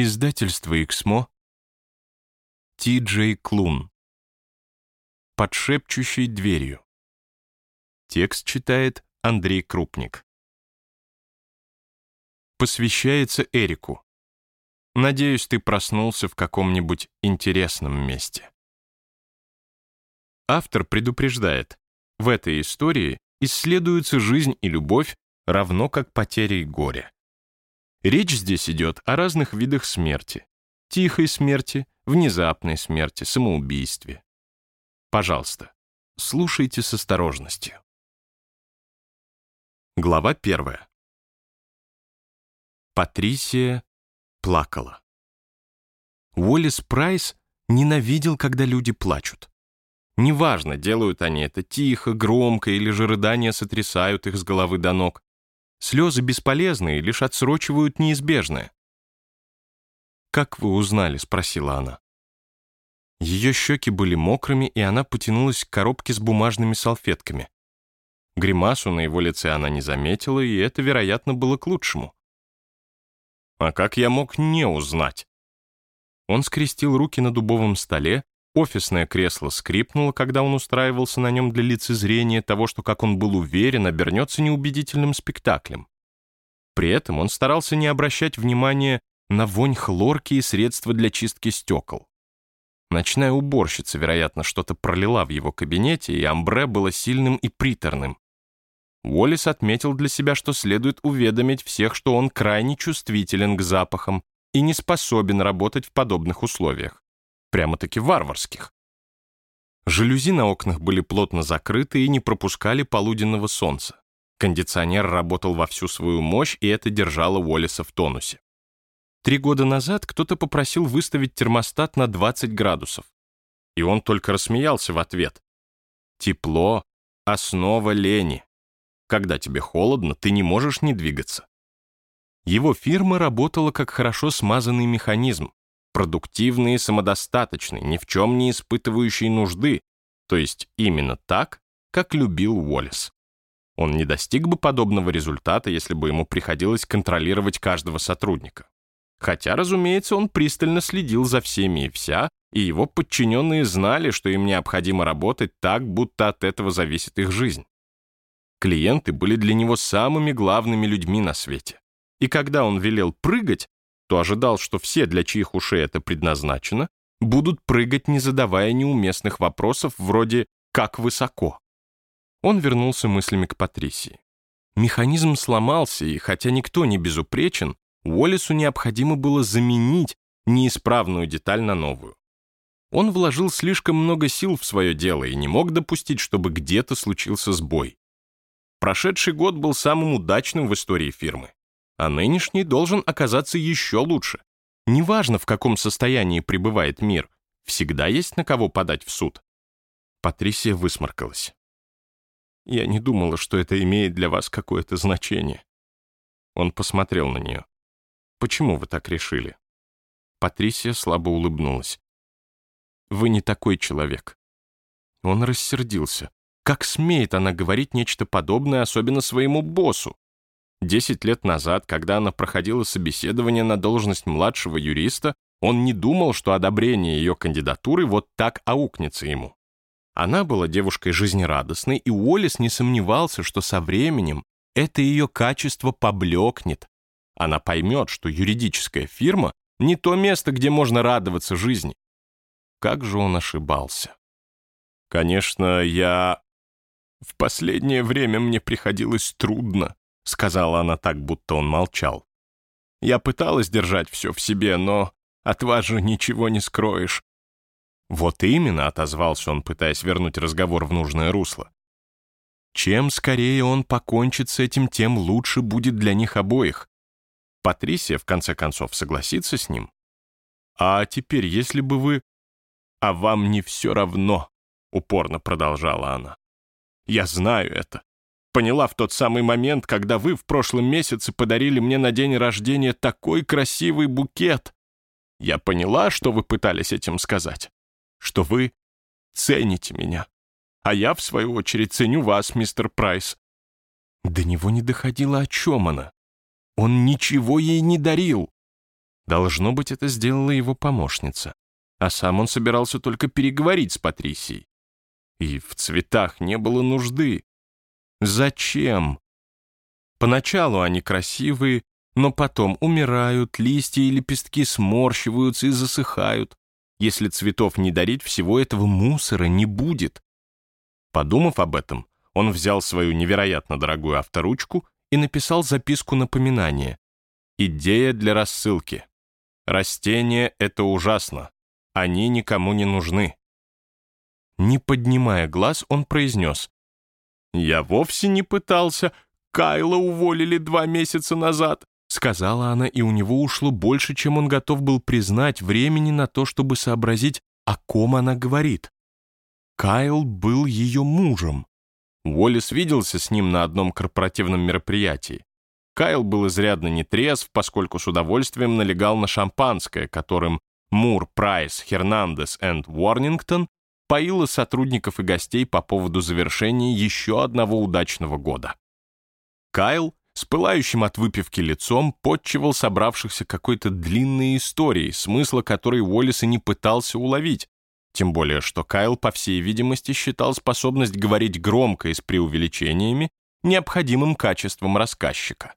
Издательство «Эксмо». Ти Джей Клун. Под шепчущей дверью. Текст читает Андрей Крупник. Посвящается Эрику. Надеюсь, ты проснулся в каком-нибудь интересном месте. Автор предупреждает, в этой истории исследуются жизнь и любовь, равно как потеря и горе. Речь здесь идет о разных видах смерти. Тихой смерти, внезапной смерти, самоубийстве. Пожалуйста, слушайте с осторожностью. Глава первая. Патрисия плакала. Уоллес Прайс ненавидел, когда люди плачут. Неважно, делают они это тихо, громко или же рыдания сотрясают их с головы до ног. Слезы бесполезны и лишь отсрочивают неизбежное. «Как вы узнали?» — спросила она. Ее щеки были мокрыми, и она потянулась к коробке с бумажными салфетками. Гримасу на его лице она не заметила, и это, вероятно, было к лучшему. «А как я мог не узнать?» Он скрестил руки на дубовом столе, Офисное кресло скрипнуло, когда он устраивался на нем для лицезрения того, что, как он был уверен, обернется неубедительным спектаклем. При этом он старался не обращать внимания на вонь хлорки и средства для чистки стекол. Ночная уборщица, вероятно, что-то пролила в его кабинете, и амбре было сильным и приторным. Уоллес отметил для себя, что следует уведомить всех, что он крайне чувствителен к запахам и не способен работать в подобных условиях прямо-таки варварских. Жалюзи на окнах были плотно закрыты и не пропускали полуденного солнца. Кондиционер работал во всю свою мощь, и это держало Уоллеса в тонусе. Три года назад кто-то попросил выставить термостат на 20 градусов. И он только рассмеялся в ответ. Тепло — основа лени. Когда тебе холодно, ты не можешь не двигаться. Его фирма работала как хорошо смазанный механизм продуктивный и самодостаточный, ни в чем не испытывающий нужды, то есть именно так, как любил Уоллес. Он не достиг бы подобного результата, если бы ему приходилось контролировать каждого сотрудника. Хотя, разумеется, он пристально следил за всеми и вся, и его подчиненные знали, что им необходимо работать так, будто от этого зависит их жизнь. Клиенты были для него самыми главными людьми на свете. И когда он велел прыгать, то ожидал, что все, для чьих ушей это предназначено, будут прыгать, не задавая неуместных вопросов вроде «как высоко?». Он вернулся мыслями к Патрисии. Механизм сломался, и хотя никто не безупречен, Уоллесу необходимо было заменить неисправную деталь на новую. Он вложил слишком много сил в свое дело и не мог допустить, чтобы где-то случился сбой. Прошедший год был самым удачным в истории фирмы а нынешний должен оказаться еще лучше. Неважно, в каком состоянии пребывает мир, всегда есть на кого подать в суд. Патрисия высморкалась. «Я не думала, что это имеет для вас какое-то значение». Он посмотрел на нее. «Почему вы так решили?» Патрисия слабо улыбнулась. «Вы не такой человек». Он рассердился. Как смеет она говорить нечто подобное, особенно своему боссу? Десять лет назад, когда она проходила собеседование на должность младшего юриста, он не думал, что одобрение ее кандидатуры вот так аукнется ему. Она была девушкой жизнерадостной, и Уоллес не сомневался, что со временем это ее качество поблекнет. Она поймет, что юридическая фирма — не то место, где можно радоваться жизни. Как же он ошибался. Конечно, я... В последнее время мне приходилось трудно, — сказала она так, будто он молчал. «Я пыталась держать все в себе, но от вас же ничего не скроешь». «Вот именно», — отозвался он, пытаясь вернуть разговор в нужное русло. «Чем скорее он покончит с этим, тем лучше будет для них обоих. Патрисия, в конце концов, согласится с ним. А теперь, если бы вы... А вам не все равно, — упорно продолжала она. Я знаю это поняла в тот самый момент, когда вы в прошлом месяце подарили мне на день рождения такой красивый букет. Я поняла, что вы пытались этим сказать. Что вы цените меня. А я, в свою очередь, ценю вас, мистер Прайс. До него не доходило, о чем она. Он ничего ей не дарил. Должно быть, это сделала его помощница. А сам он собирался только переговорить с Патрисией. И в цветах не было нужды. Зачем? Поначалу они красивые, но потом умирают, листья и лепестки сморщиваются и засыхают. Если цветов не дарить, всего этого мусора не будет. Подумав об этом, он взял свою невероятно дорогую авторучку и написал записку напоминания. Идея для рассылки. Растения — это ужасно. Они никому не нужны. Не поднимая глаз, он произнес. «Я вовсе не пытался. Кайла уволили два месяца назад. Сказала она, и у него ушло больше, чем он готов был признать, времени на то, чтобы сообразить, о ком она говорит. Кайл был ее мужем. Уоллес виделся с ним на одном корпоративном мероприятии. Кайл был изрядно нетрезв, поскольку с удовольствием налегал на шампанское, которым Мур, Прайс, Хернандес и Уорнингтон поила сотрудников и гостей по поводу завершения еще одного удачного года. Кайл с пылающим от выпивки лицом подчивал собравшихся какой-то длинной историей, смысла которой Уоллес и не пытался уловить, тем более что Кайл, по всей видимости, считал способность говорить громко и с преувеличениями необходимым качеством рассказчика.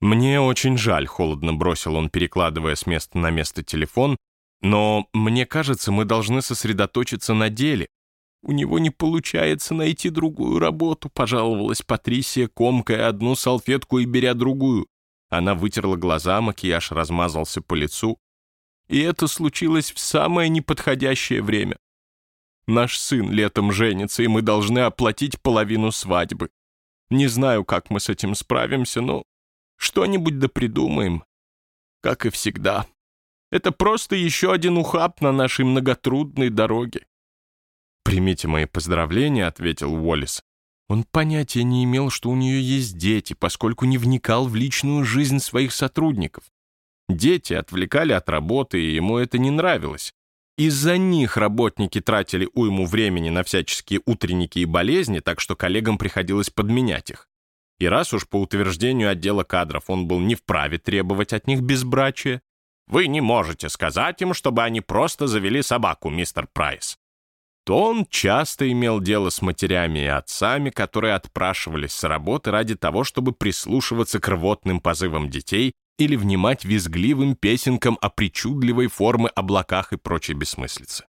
«Мне очень жаль», — холодно бросил он, перекладывая с места на место телефон, «но мне кажется, мы должны сосредоточиться на деле, «У него не получается найти другую работу», — пожаловалась Патрисия, комкая одну салфетку и беря другую. Она вытерла глаза, макияж размазался по лицу. И это случилось в самое неподходящее время. Наш сын летом женится, и мы должны оплатить половину свадьбы. Не знаю, как мы с этим справимся, но что-нибудь да придумаем. Как и всегда. Это просто еще один ухаб на нашей многотрудной дороге. «Примите мои поздравления», — ответил Уоллес. Он понятия не имел, что у нее есть дети, поскольку не вникал в личную жизнь своих сотрудников. Дети отвлекали от работы, и ему это не нравилось. Из-за них работники тратили уйму времени на всяческие утренники и болезни, так что коллегам приходилось подменять их. И раз уж по утверждению отдела кадров он был не вправе требовать от них безбрачия, вы не можете сказать им, чтобы они просто завели собаку, мистер Прайс то он часто имел дело с матерями и отцами, которые отпрашивались с работы ради того, чтобы прислушиваться к рвотным позывам детей или внимать визгливым песенкам о причудливой формы облаках и прочей бессмыслице.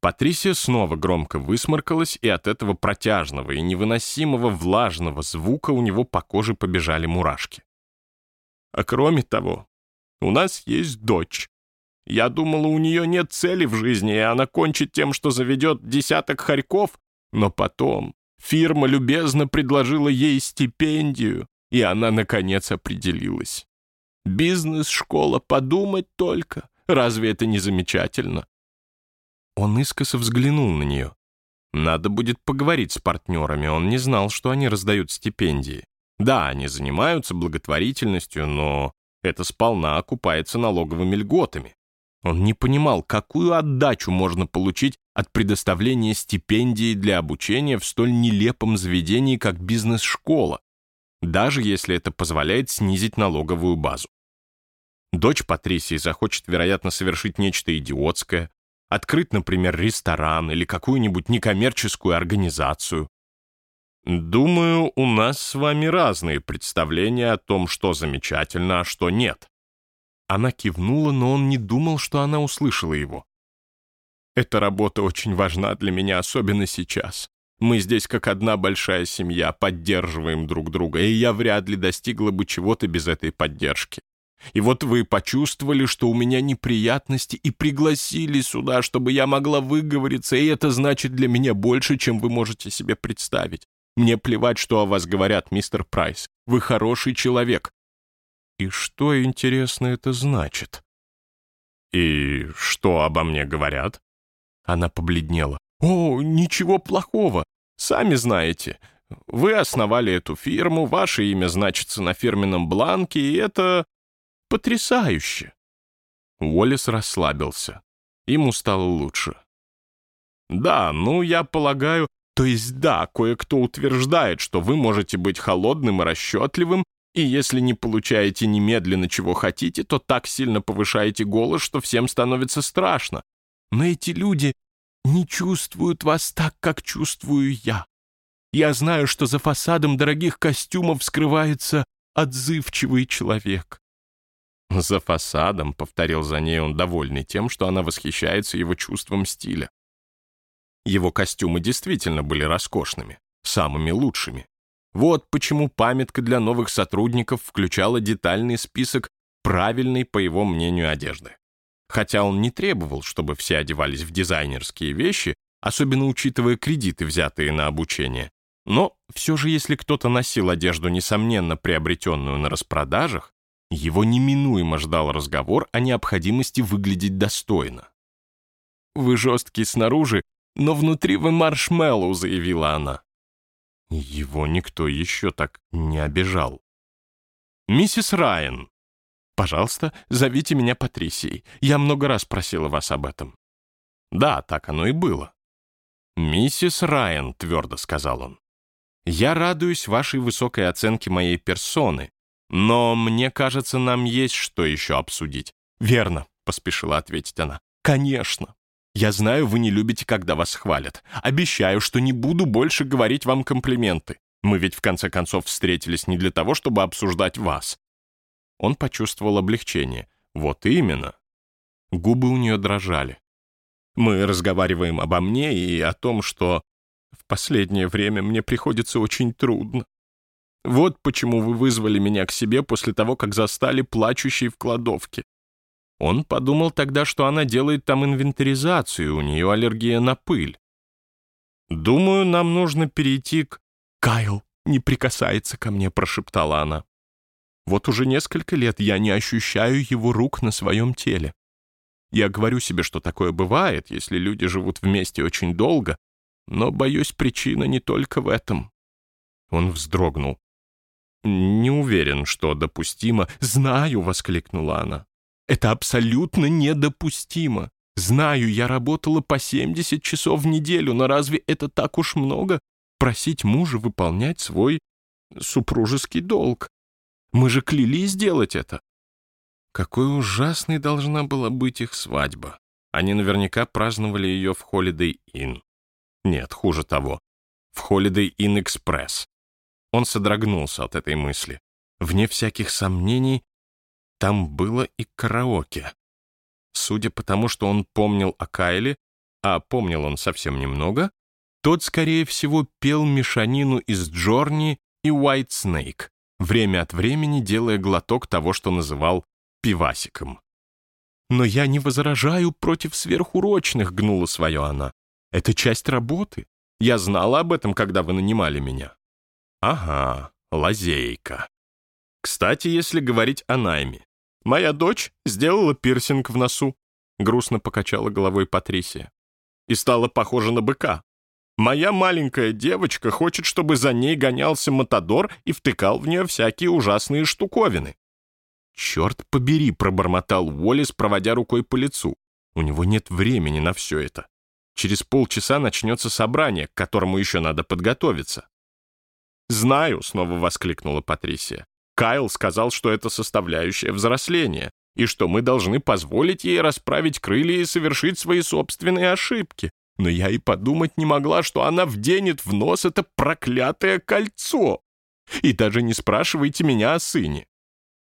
Патрисия снова громко высморкалась, и от этого протяжного и невыносимого влажного звука у него по коже побежали мурашки. «А кроме того, у нас есть дочь», я думала, у нее нет цели в жизни, и она кончит тем, что заведет десяток хорьков. Но потом фирма любезно предложила ей стипендию, и она, наконец, определилась. Бизнес-школа, подумать только. Разве это не замечательно? Он искоса взглянул на нее. Надо будет поговорить с партнерами, он не знал, что они раздают стипендии. Да, они занимаются благотворительностью, но это сполна окупается налоговыми льготами. Он не понимал, какую отдачу можно получить от предоставления стипендии для обучения в столь нелепом заведении, как бизнес-школа, даже если это позволяет снизить налоговую базу. Дочь Патрисии захочет, вероятно, совершить нечто идиотское, открыть, например, ресторан или какую-нибудь некоммерческую организацию. Думаю, у нас с вами разные представления о том, что замечательно, а что нет. Она кивнула, но он не думал, что она услышала его. «Эта работа очень важна для меня, особенно сейчас. Мы здесь как одна большая семья, поддерживаем друг друга, и я вряд ли достигла бы чего-то без этой поддержки. И вот вы почувствовали, что у меня неприятности, и пригласили сюда, чтобы я могла выговориться, и это значит для меня больше, чем вы можете себе представить. Мне плевать, что о вас говорят, мистер Прайс. Вы хороший человек. И что, интересно, это значит? «И что обо мне говорят?» Она побледнела. «О, ничего плохого. Сами знаете. Вы основали эту фирму, ваше имя значится на фирменном бланке, и это потрясающе». Уоллес расслабился. Ему стало лучше. «Да, ну, я полагаю, то есть да, кое-кто утверждает, что вы можете быть холодным и расчетливым, И если не получаете немедленно, чего хотите, то так сильно повышаете голос, что всем становится страшно. Но эти люди не чувствуют вас так, как чувствую я. Я знаю, что за фасадом дорогих костюмов скрывается отзывчивый человек. «За фасадом», — повторил за ней он, довольный тем, что она восхищается его чувством стиля. Его костюмы действительно были роскошными, самыми лучшими. Вот почему памятка для новых сотрудников включала детальный список правильной, по его мнению, одежды. Хотя он не требовал, чтобы все одевались в дизайнерские вещи, особенно учитывая кредиты, взятые на обучение. Но все же, если кто-то носил одежду, несомненно приобретенную на распродажах, его неминуемо ждал разговор о необходимости выглядеть достойно. «Вы жесткий снаружи, но внутри вы маршмеллоу», — заявила она. Его никто еще так не обижал. «Миссис Райан, пожалуйста, зовите меня Патрисией. Я много раз просила вас об этом». Да, так оно и было. «Миссис Райан», — твердо сказал он, — «я радуюсь вашей высокой оценке моей персоны, но мне кажется, нам есть что еще обсудить». «Верно», — поспешила ответить она. «Конечно. Я знаю, вы не любите, когда вас хвалят. Обещаю, что не буду больше говорить вам комплименты. Мы ведь в конце концов встретились не для того, чтобы обсуждать вас». Он почувствовал облегчение. «Вот именно». Губы у нее дрожали. «Мы разговариваем обо мне и о том, что в последнее время мне приходится очень трудно. Вот почему вы вызвали меня к себе после того, как застали плачущей в кладовке. Он подумал тогда, что она делает там инвентаризацию, у нее аллергия на пыль. «Думаю, нам нужно перейти к...» «Кайл не прикасается ко мне», — прошептала она. «Вот уже несколько лет я не ощущаю его рук на своем теле. Я говорю себе, что такое бывает, если люди живут вместе очень долго, но, боюсь, причина не только в этом». Он вздрогнул. «Не уверен, что допустимо». «Знаю», — воскликнула она. «Это абсолютно недопустимо. Знаю, я работала по 70 часов в неделю, но разве это так уж много? Просить мужа выполнять свой супружеский долг. Мы же клялись сделать это». Какой ужасной должна была быть их свадьба. Они наверняка праздновали ее в Holiday Inn. Нет, хуже того, в Holiday Inn Express. Он содрогнулся от этой мысли. Вне всяких сомнений, там было и караоке. Судя по тому, что он помнил о Кайле, а помнил он совсем немного, тот, скорее всего, пел мешанину из Джорни и White Snake, время от времени делая глоток того, что называл пивасиком. «Но я не возражаю против сверхурочных», — гнула свое она. «Это часть работы. Я знала об этом, когда вы нанимали меня». Ага, лазейка. Кстати, если говорить о найме. Моя дочь сделала пирсинг в носу. Грустно покачала головой Патрисия. И стала похожа на быка. Моя маленькая девочка хочет, чтобы за ней гонялся Матадор и втыкал в нее всякие ужасные штуковины. «Черт побери», — пробормотал Уоллес, проводя рукой по лицу. «У него нет времени на все это. Через полчаса начнется собрание, к которому еще надо подготовиться. «Знаю», — снова воскликнула Патрисия. «Кайл сказал, что это составляющая взросления, и что мы должны позволить ей расправить крылья и совершить свои собственные ошибки. Но я и подумать не могла, что она вденет в нос это проклятое кольцо. И даже не спрашивайте меня о сыне».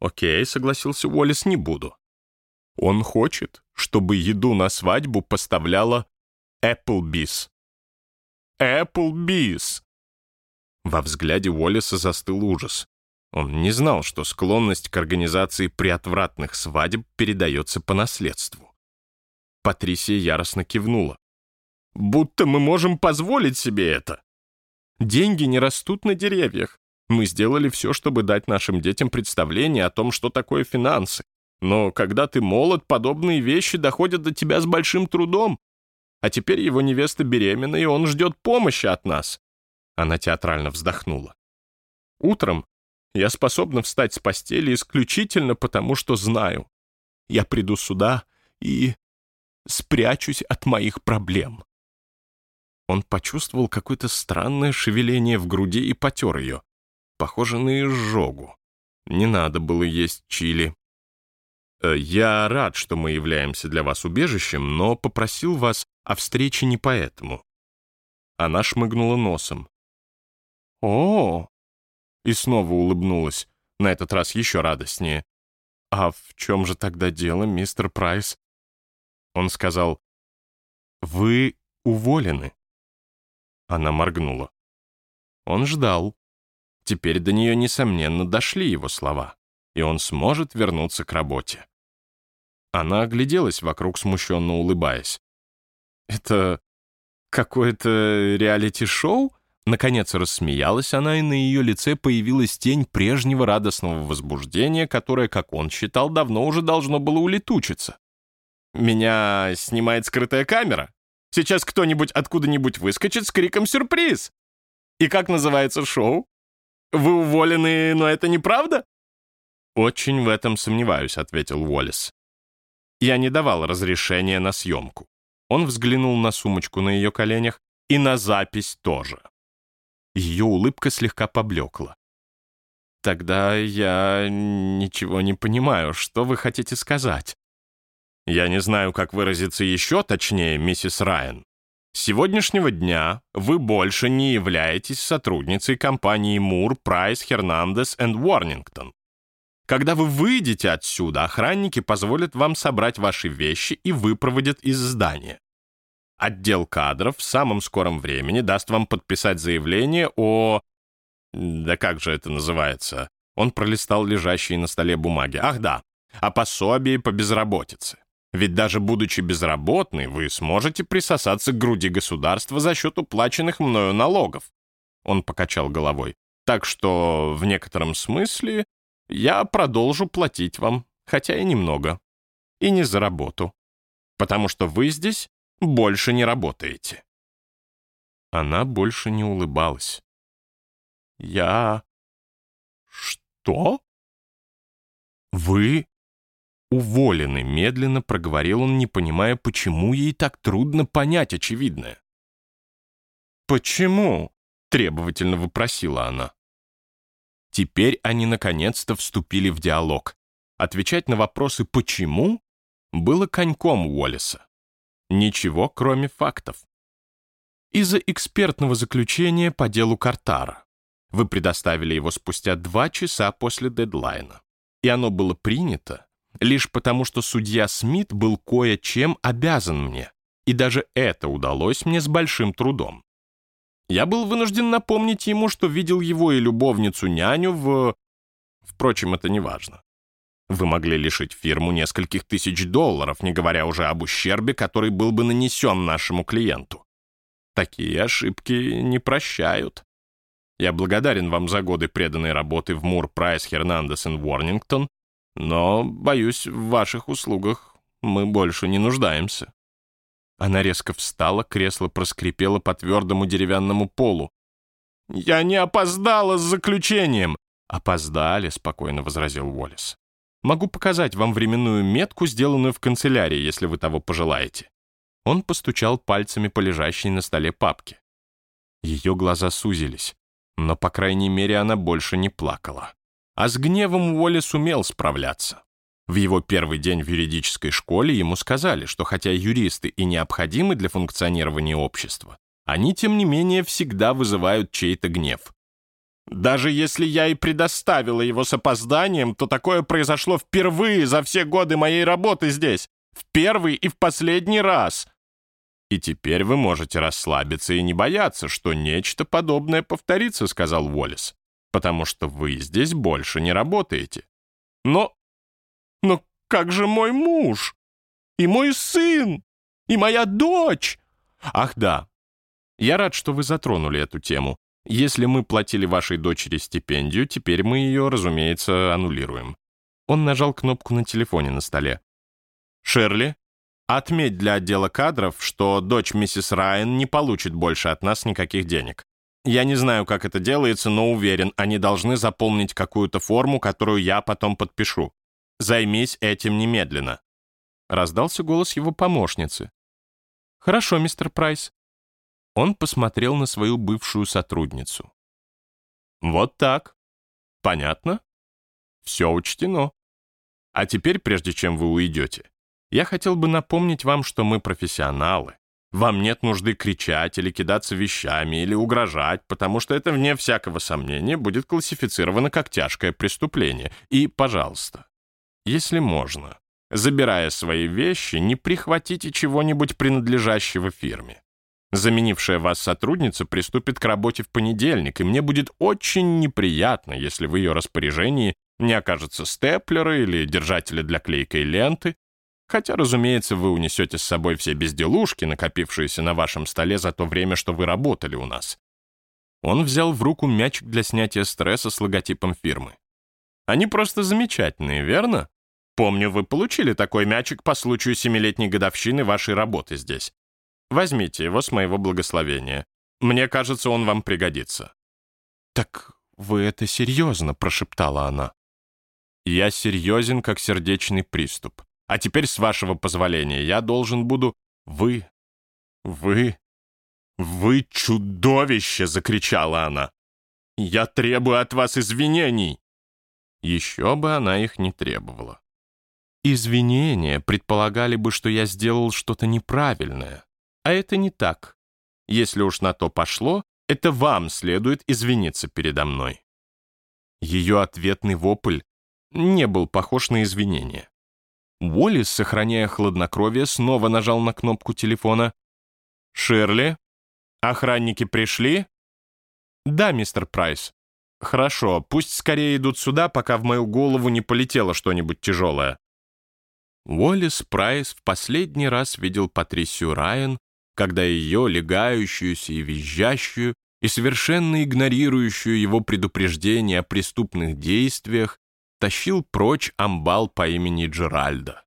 «Окей», — согласился Уоллес, — «не буду». «Он хочет, чтобы еду на свадьбу поставляла Эпплбис». «Эпплбис!» Во взгляде Уоллеса застыл ужас. Он не знал, что склонность к организации приотвратных свадеб передается по наследству. Патрисия яростно кивнула. «Будто мы можем позволить себе это!» «Деньги не растут на деревьях. Мы сделали все, чтобы дать нашим детям представление о том, что такое финансы. Но когда ты молод, подобные вещи доходят до тебя с большим трудом. А теперь его невеста беременна, и он ждет помощи от нас. Она театрально вздохнула. Утром я способна встать с постели исключительно потому, что знаю. Я приду сюда и спрячусь от моих проблем. Он почувствовал какое-то странное шевеление в груди и потер ее, похоже на изжогу. Не надо было есть чили. Э, я рад, что мы являемся для вас убежищем, но попросил вас о встрече не поэтому. Она шмыгнула носом. О, и снова улыбнулась, на этот раз еще радостнее. «А в чем же тогда дело, мистер Прайс?» Он сказал, «Вы уволены». Она моргнула. Он ждал. Теперь до нее, несомненно, дошли его слова, и он сможет вернуться к работе. Она огляделась вокруг, смущенно улыбаясь. «Это какое-то реалити-шоу?» Наконец рассмеялась она, и на ее лице появилась тень прежнего радостного возбуждения, которое, как он считал, давно уже должно было улетучиться. «Меня снимает скрытая камера. Сейчас кто-нибудь откуда-нибудь выскочит с криком «Сюрприз!» И как называется шоу? Вы уволены, но это неправда?» «Очень в этом сомневаюсь», — ответил Уоллес. «Я не давал разрешения на съемку». Он взглянул на сумочку на ее коленях и на запись тоже. Ее улыбка слегка поблекла. «Тогда я ничего не понимаю. Что вы хотите сказать?» «Я не знаю, как выразиться еще точнее, миссис Райан. С сегодняшнего дня вы больше не являетесь сотрудницей компании Мур, Прайс, Хернандес и Уорнингтон. Когда вы выйдете отсюда, охранники позволят вам собрать ваши вещи и выпроводят из здания. Отдел кадров в самом скором времени даст вам подписать заявление о... Да как же это называется? Он пролистал лежащие на столе бумаги. Ах да, о пособии по безработице. Ведь даже будучи безработной, вы сможете присосаться к груди государства за счет уплаченных мною налогов. Он покачал головой. Так что, в некотором смысле, я продолжу платить вам, хотя и немного. И не за работу. Потому что вы здесь больше не работаете». Она больше не улыбалась. «Я... что?» «Вы уволены», — медленно проговорил он, не понимая, почему ей так трудно понять очевидное. «Почему?» — требовательно вопросила она. Теперь они наконец-то вступили в диалог. Отвечать на вопросы «почему» было коньком Уоллеса. Ничего, кроме фактов. Из-за экспертного заключения по делу Картара. Вы предоставили его спустя два часа после дедлайна. И оно было принято лишь потому, что судья Смит был кое-чем обязан мне. И даже это удалось мне с большим трудом. Я был вынужден напомнить ему, что видел его и любовницу-няню в... Впрочем, это не важно. Вы могли лишить фирму нескольких тысяч долларов, не говоря уже об ущербе, который был бы нанесен нашему клиенту. Такие ошибки не прощают. Я благодарен вам за годы преданной работы в Мур, Прайс, Хернандес и Уорнингтон, но, боюсь, в ваших услугах мы больше не нуждаемся». Она резко встала, кресло проскрипело по твердому деревянному полу. «Я не опоздала с заключением!» «Опоздали», — спокойно возразил Уоллес. Могу показать вам временную метку, сделанную в канцелярии, если вы того пожелаете». Он постучал пальцами по лежащей на столе папке. Ее глаза сузились, но, по крайней мере, она больше не плакала. А с гневом Уолли сумел справляться. В его первый день в юридической школе ему сказали, что хотя юристы и необходимы для функционирования общества, они, тем не менее, всегда вызывают чей-то гнев. Даже если я и предоставила его с опозданием, то такое произошло впервые за все годы моей работы здесь. В первый и в последний раз. И теперь вы можете расслабиться и не бояться, что нечто подобное повторится, сказал Уоллес, потому что вы здесь больше не работаете. Но... но как же мой муж? И мой сын? И моя дочь? Ах да, я рад, что вы затронули эту тему. Если мы платили вашей дочери стипендию, теперь мы ее, разумеется, аннулируем». Он нажал кнопку на телефоне на столе. «Шерли, отметь для отдела кадров, что дочь миссис Райан не получит больше от нас никаких денег. Я не знаю, как это делается, но уверен, они должны заполнить какую-то форму, которую я потом подпишу. Займись этим немедленно». Раздался голос его помощницы. «Хорошо, мистер Прайс. Он посмотрел на свою бывшую сотрудницу. «Вот так. Понятно?» Все учтено. А теперь, прежде чем вы уйдете, я хотел бы напомнить вам, что мы профессионалы. Вам нет нужды кричать или кидаться вещами или угрожать, потому что это, вне всякого сомнения, будет классифицировано как тяжкое преступление. И, пожалуйста, если можно, забирая свои вещи, не прихватите чего-нибудь принадлежащего фирме. Заменившая вас сотрудница приступит к работе в понедельник, и мне будет очень неприятно, если в ее распоряжении не окажется степлера или держателя для клейкой ленты, хотя, разумеется, вы унесете с собой все безделушки, накопившиеся на вашем столе за то время, что вы работали у нас. Он взял в руку мячик для снятия стресса с логотипом фирмы. Они просто замечательные, верно? Помню, вы получили такой мячик по случаю семилетней годовщины вашей работы здесь. Возьмите его с моего благословения. Мне кажется, он вам пригодится». «Так вы это серьезно?» — прошептала она. «Я серьезен, как сердечный приступ. А теперь, с вашего позволения, я должен буду... Вы... Вы... Вы чудовище!» — закричала она. «Я требую от вас извинений!» Еще бы она их не требовала. Извинения предполагали бы, что я сделал что-то неправильное. А это не так. Если уж на то пошло, это вам следует извиниться передо мной. Ее ответный вопль не был похож на извинение. Уоллес, сохраняя хладнокровие, снова нажал на кнопку телефона. «Ширли? Охранники пришли?» «Да, мистер Прайс». «Хорошо, пусть скорее идут сюда, пока в мою голову не полетело что-нибудь тяжелое». Уоллес Прайс в последний раз видел Патрисию Райан когда ее, легающуюся и визжащую, и совершенно игнорирующую его предупреждение о преступных действиях, тащил прочь амбал по имени Джеральда.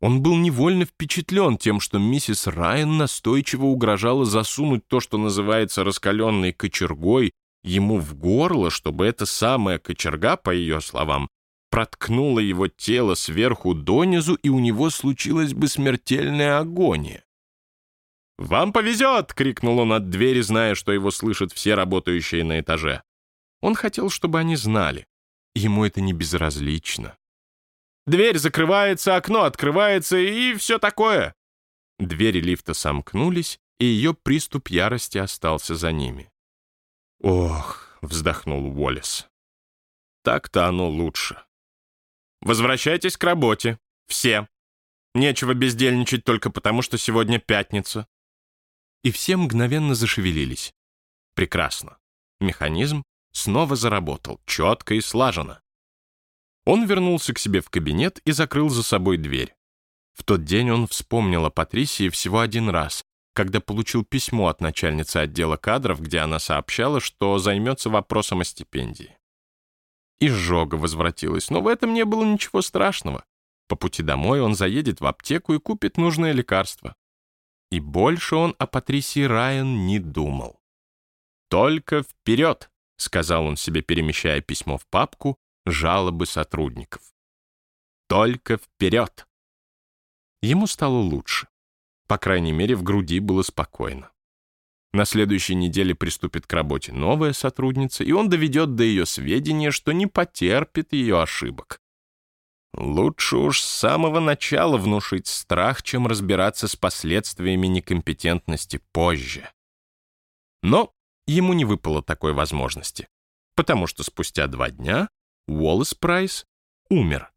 Он был невольно впечатлен тем, что миссис Райан настойчиво угрожала засунуть то, что называется раскаленной кочергой, ему в горло, чтобы эта самая кочерга, по ее словам, проткнула его тело сверху донизу, и у него случилась бы смертельная агония. «Вам повезет!» — крикнул он от двери, зная, что его слышат все работающие на этаже. Он хотел, чтобы они знали. Ему это не безразлично. «Дверь закрывается, окно открывается и все такое!» Двери лифта сомкнулись, и ее приступ ярости остался за ними. «Ох!» — вздохнул Уоллес. «Так-то оно лучше. Возвращайтесь к работе. Все. Нечего бездельничать только потому, что сегодня пятница и все мгновенно зашевелились. Прекрасно. Механизм снова заработал, четко и слаженно. Он вернулся к себе в кабинет и закрыл за собой дверь. В тот день он вспомнил о Патрисии всего один раз, когда получил письмо от начальницы отдела кадров, где она сообщала, что займется вопросом о стипендии. Изжога возвратилась, но в этом не было ничего страшного. По пути домой он заедет в аптеку и купит нужное лекарство. И больше он о Патрисии Райан не думал. «Только вперед!» — сказал он себе, перемещая письмо в папку «Жалобы сотрудников». «Только вперед!» Ему стало лучше. По крайней мере, в груди было спокойно. На следующей неделе приступит к работе новая сотрудница, и он доведет до ее сведения, что не потерпит ее ошибок. Лучше уж с самого начала внушить страх, чем разбираться с последствиями некомпетентности позже. Но ему не выпало такой возможности, потому что спустя два дня Уоллес Прайс умер.